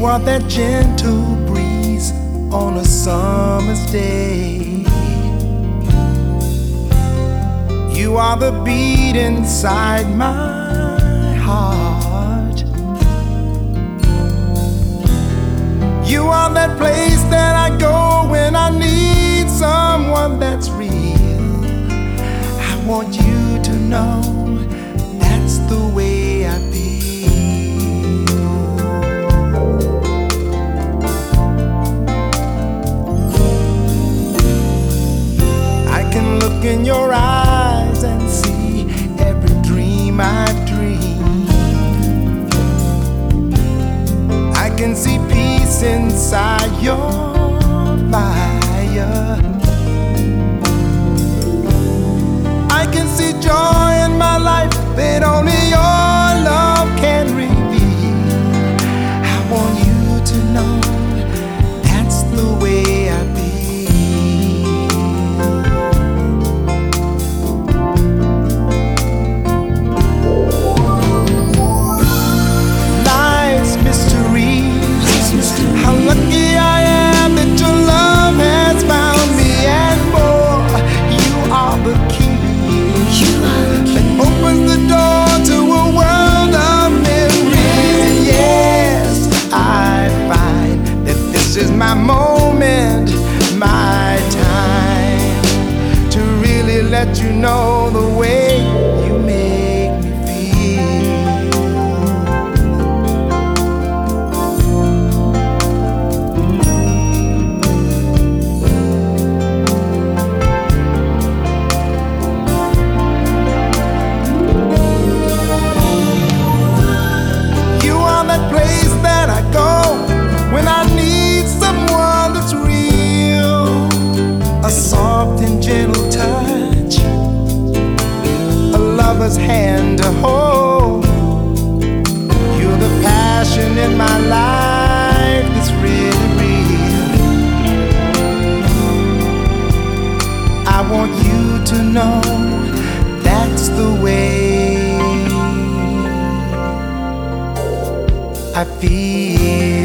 You are that gentle breeze on a summer's day. You are the beat inside my heart. You are that place that I go when I need someone that's real. I want you to know that's the way I feel. Look in your eyes and see every dream I dream. I can see peace inside know lover's hand to hold. You're the passion in my life that's really real. I want you to know that's the way. I feel